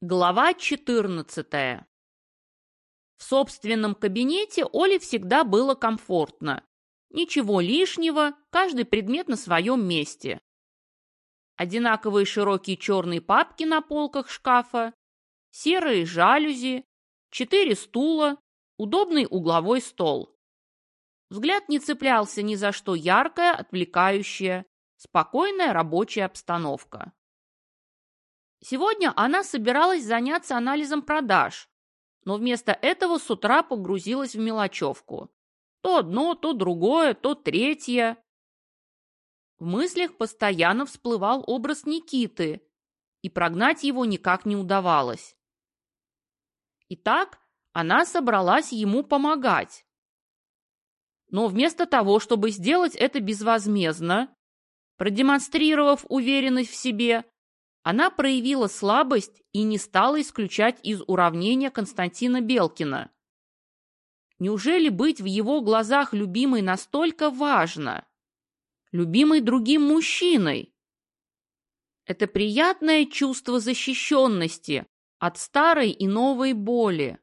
Глава 14. В собственном кабинете Оле всегда было комфортно. Ничего лишнего, каждый предмет на своем месте. Одинаковые широкие черные папки на полках шкафа, серые жалюзи, четыре стула, удобный угловой стол. Взгляд не цеплялся ни за что яркое, отвлекающее, спокойная рабочая обстановка. Сегодня она собиралась заняться анализом продаж, но вместо этого с утра погрузилась в мелочевку. То одно, то другое, то третье. В мыслях постоянно всплывал образ Никиты, и прогнать его никак не удавалось. Итак, она собралась ему помогать. Но вместо того, чтобы сделать это безвозмездно, продемонстрировав уверенность в себе, она проявила слабость и не стала исключать из уравнения Константина Белкина. Неужели быть в его глазах любимой настолько важно? Любимой другим мужчиной? Это приятное чувство защищенности от старой и новой боли.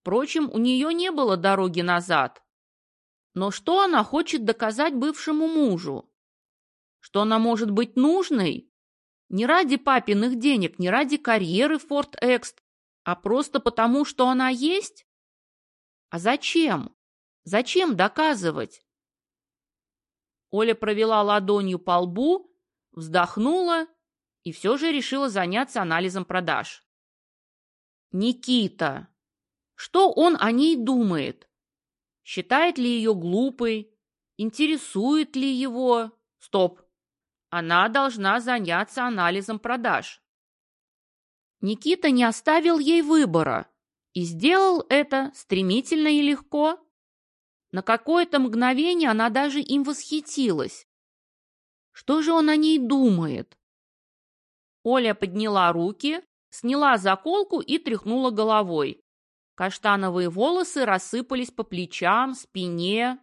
Впрочем, у нее не было дороги назад. Но что она хочет доказать бывшему мужу? Что она может быть нужной? Не ради папиных денег, не ради карьеры Форт Экст, а просто потому, что она есть? А зачем? Зачем доказывать? Оля провела ладонью по лбу, вздохнула и все же решила заняться анализом продаж. Никита. Что он о ней думает? Считает ли ее глупой? Интересует ли его? Стоп. Она должна заняться анализом продаж. Никита не оставил ей выбора и сделал это стремительно и легко. На какое-то мгновение она даже им восхитилась. Что же он о ней думает? Оля подняла руки, сняла заколку и тряхнула головой. Каштановые волосы рассыпались по плечам, спине.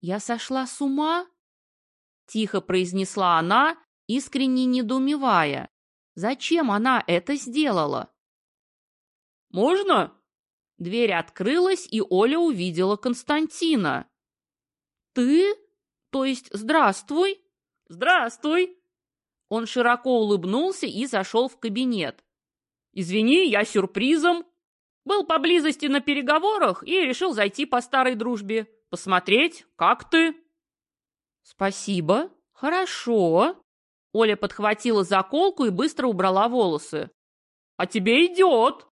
«Я сошла с ума?» — тихо произнесла она, искренне недоумевая. Зачем она это сделала? «Можно?» Дверь открылась, и Оля увидела Константина. «Ты? То есть здравствуй?» «Здравствуй!» Он широко улыбнулся и зашел в кабинет. «Извини, я сюрпризом. Был поблизости на переговорах и решил зайти по старой дружбе. Посмотреть, как ты?» «Спасибо. Хорошо». Оля подхватила заколку и быстро убрала волосы. «А тебе идет.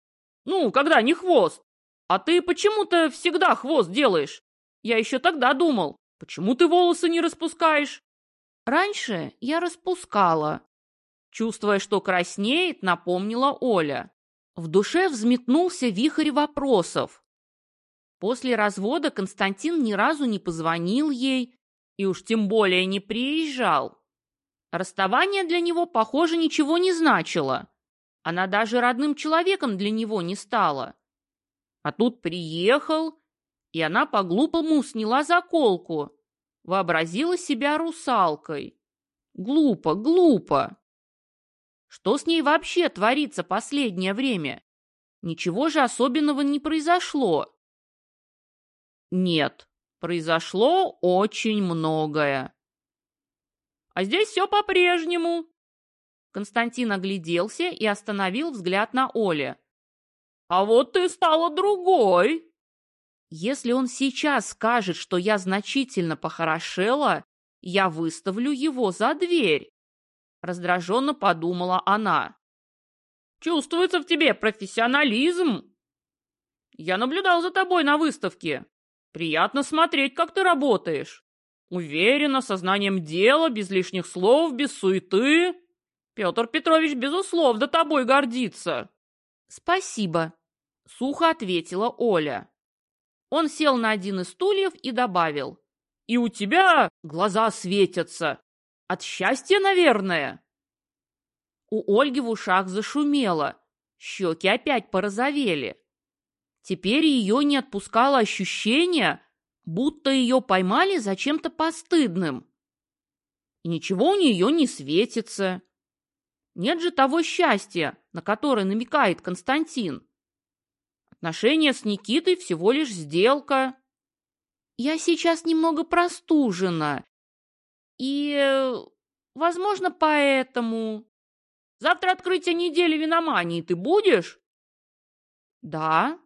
Ну, когда не хвост. А ты почему-то всегда хвост делаешь? Я еще тогда думал, почему ты волосы не распускаешь?» «Раньше я распускала». Чувствуя, что краснеет, напомнила Оля. В душе взметнулся вихрь вопросов. После развода Константин ни разу не позвонил ей, и уж тем более не приезжал. Расставание для него, похоже, ничего не значило. Она даже родным человеком для него не стала. А тут приехал, и она по-глупому сняла заколку, вообразила себя русалкой. Глупо, глупо. Что с ней вообще творится последнее время? Ничего же особенного не произошло. Нет, произошло очень многое. А здесь все по-прежнему. Константин огляделся и остановил взгляд на Оле. А вот ты стала другой. Если он сейчас скажет, что я значительно похорошела, я выставлю его за дверь. Раздраженно подумала она. Чувствуется в тебе профессионализм. Я наблюдал за тобой на выставке. Приятно смотреть, как ты работаешь. Уверенно, сознанием дела, без лишних слов, без суеты. Петр Петрович, безусловно, тобой гордится. Спасибо, сухо ответила Оля. Он сел на один из стульев и добавил. И у тебя глаза светятся. От счастья, наверное. У Ольги в ушах зашумело. Щеки опять порозовели. Теперь ее не отпускало ощущение, будто ее поймали за чем-то постыдным. И ничего у нее не светится. Нет же того счастья, на которое намекает Константин. Отношения с Никитой всего лишь сделка. Я сейчас немного простужена. И, возможно, поэтому... Завтра открытие недели виномании ты будешь? Да.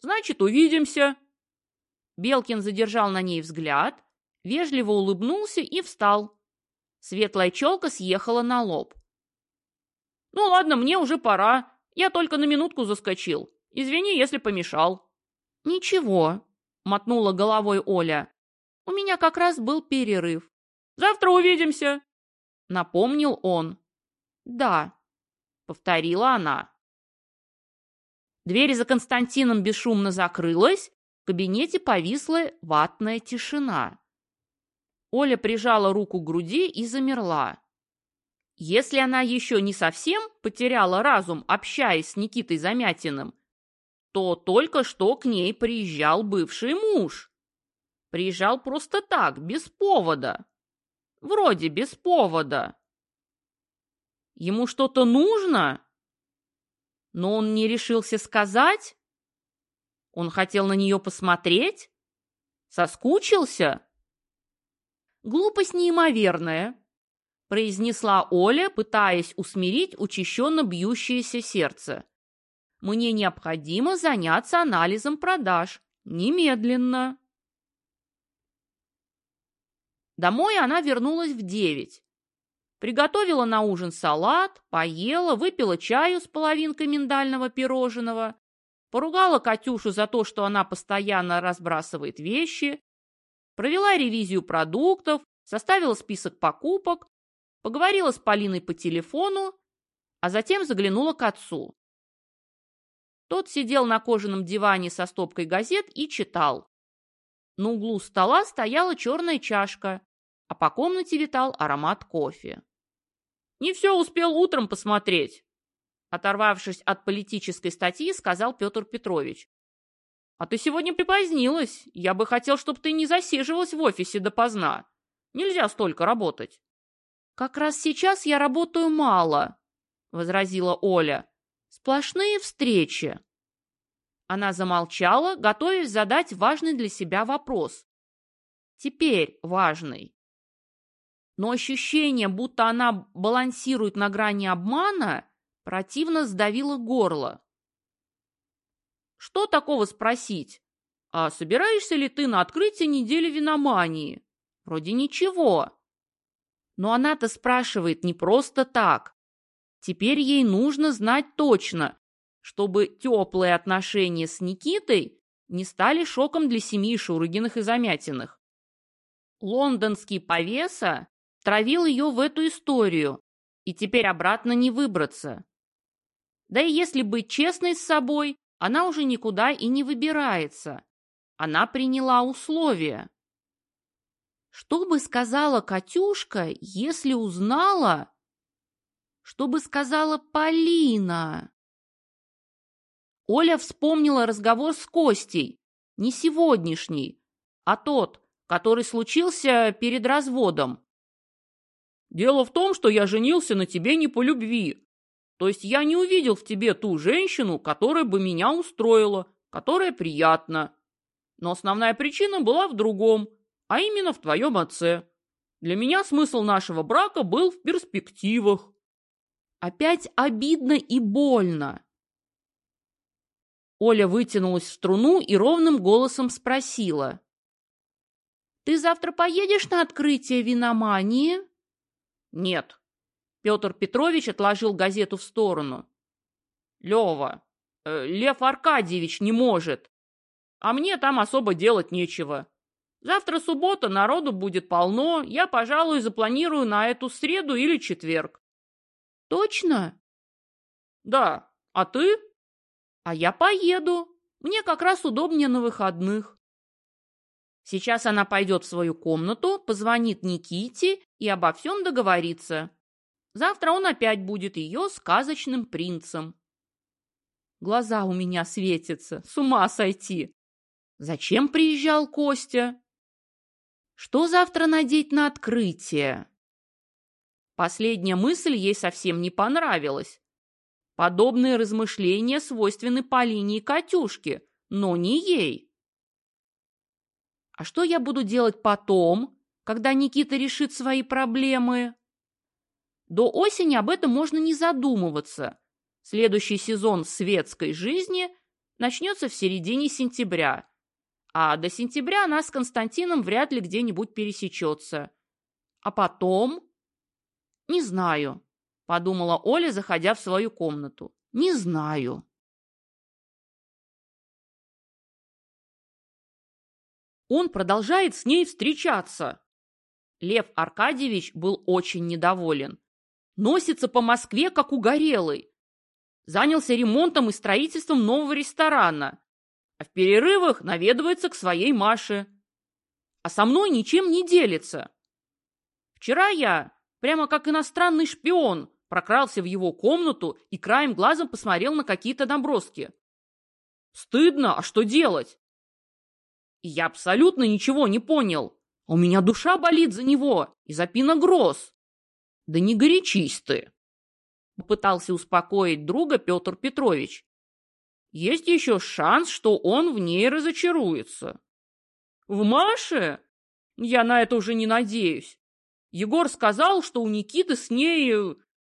Значит, увидимся. Белкин задержал на ней взгляд, вежливо улыбнулся и встал. Светлая челка съехала на лоб. «Ну ладно, мне уже пора. Я только на минутку заскочил. Извини, если помешал». «Ничего», — мотнула головой Оля. «У меня как раз был перерыв». «Завтра увидимся», — напомнил он. «Да», — повторила она. Дверь за Константином бесшумно закрылась, в кабинете повисла ватная тишина. Оля прижала руку к груди и замерла. Если она еще не совсем потеряла разум, общаясь с Никитой Замятиным, то только что к ней приезжал бывший муж. Приезжал просто так, без повода. Вроде без повода. Ему что-то нужно? Но он не решился сказать? Он хотел на нее посмотреть? Соскучился? Глупость неимоверная, произнесла Оля, пытаясь усмирить учащенно бьющееся сердце. Мне необходимо заняться анализом продаж. Немедленно. Домой она вернулась в девять. Приготовила на ужин салат, поела, выпила чаю с половинкой миндального пирожного, поругала Катюшу за то, что она постоянно разбрасывает вещи, провела ревизию продуктов, составила список покупок, поговорила с Полиной по телефону, а затем заглянула к отцу. Тот сидел на кожаном диване со стопкой газет и читал. На углу стола стояла черная чашка, а по комнате витал аромат кофе. Не все успел утром посмотреть. Оторвавшись от политической статьи, сказал Петр Петрович. А ты сегодня припозднилась. Я бы хотел, чтобы ты не засиживалась в офисе допоздна. Нельзя столько работать. Как раз сейчас я работаю мало, возразила Оля. Сплошные встречи. Она замолчала, готовясь задать важный для себя вопрос. Теперь важный но ощущение, будто она балансирует на грани обмана, противно сдавило горло. Что такого спросить? А собираешься ли ты на открытие недели виномании? Вроде ничего. Но она-то спрашивает не просто так. Теперь ей нужно знать точно, чтобы теплые отношения с Никитой не стали шоком для семьи Шурыгиных и Замятиных. Лондонский повеса травил ее в эту историю, и теперь обратно не выбраться. Да и если быть честной с собой, она уже никуда и не выбирается. Она приняла условия. Что бы сказала Катюшка, если узнала? Что бы сказала Полина? Оля вспомнила разговор с Костей, не сегодняшний, а тот, который случился перед разводом. Дело в том, что я женился на тебе не по любви. То есть я не увидел в тебе ту женщину, которая бы меня устроила, которая приятна. Но основная причина была в другом, а именно в твоем отце. Для меня смысл нашего брака был в перспективах. Опять обидно и больно. Оля вытянулась в струну и ровным голосом спросила. «Ты завтра поедешь на открытие виномании?» Нет. Петр Петрович отложил газету в сторону. Лева, э, Лев Аркадьевич не может. А мне там особо делать нечего. Завтра суббота, народу будет полно. Я, пожалуй, запланирую на эту среду или четверг. Точно? Да. А ты? А я поеду. Мне как раз удобнее на выходных. Сейчас она пойдет в свою комнату, позвонит Никите и обо всем договорится. Завтра он опять будет ее сказочным принцем. Глаза у меня светятся, с ума сойти. Зачем приезжал Костя? Что завтра надеть на открытие? Последняя мысль ей совсем не понравилась. Подобные размышления свойственны Полине и Катюшке, но не ей. А что я буду делать потом, когда Никита решит свои проблемы? До осени об этом можно не задумываться. Следующий сезон светской жизни начнется в середине сентября. А до сентября нас с Константином вряд ли где-нибудь пересечется. А потом? Не знаю, подумала Оля, заходя в свою комнату. Не знаю. Он продолжает с ней встречаться. Лев Аркадьевич был очень недоволен. Носится по Москве, как угорелый. Занялся ремонтом и строительством нового ресторана. А в перерывах наведывается к своей Маше. А со мной ничем не делится. Вчера я, прямо как иностранный шпион, прокрался в его комнату и краем глазом посмотрел на какие-то наброски. Стыдно, а что делать? Я абсолютно ничего не понял. У меня душа болит за него и за Пиногроз. Да не горячись ты. Попытался успокоить друга Петр Петрович. Есть еще шанс, что он в ней разочаруется. В Маше? Я на это уже не надеюсь. Егор сказал, что у Никиты с ней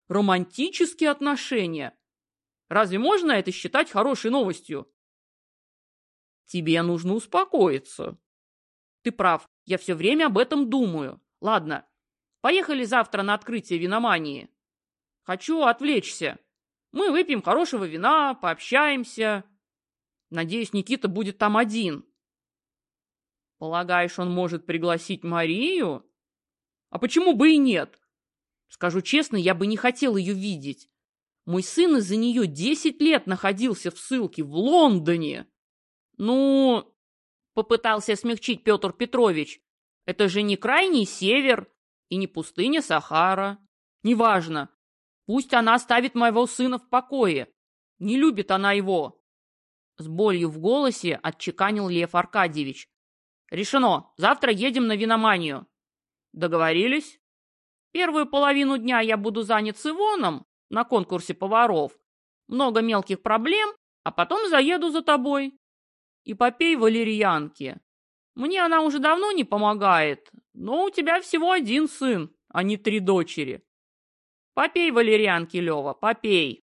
романтические отношения. Разве можно это считать хорошей новостью? Тебе нужно успокоиться. Ты прав, я все время об этом думаю. Ладно, поехали завтра на открытие виномании. Хочу отвлечься. Мы выпьем хорошего вина, пообщаемся. Надеюсь, Никита будет там один. Полагаешь, он может пригласить Марию? А почему бы и нет? Скажу честно, я бы не хотел ее видеть. Мой сын из-за нее десять лет находился в ссылке в Лондоне. «Ну...» — попытался смягчить Петр Петрович. «Это же не крайний север и не пустыня Сахара. Неважно. Пусть она оставит моего сына в покое. Не любит она его». С болью в голосе отчеканил Лев Аркадьевич. «Решено. Завтра едем на виноманию». «Договорились?» «Первую половину дня я буду занят с Ивоном на конкурсе поваров. Много мелких проблем, а потом заеду за тобой и попей валерьянки. Мне она уже давно не помогает, но у тебя всего один сын, а не три дочери. Попей валерьянки, Лева, попей.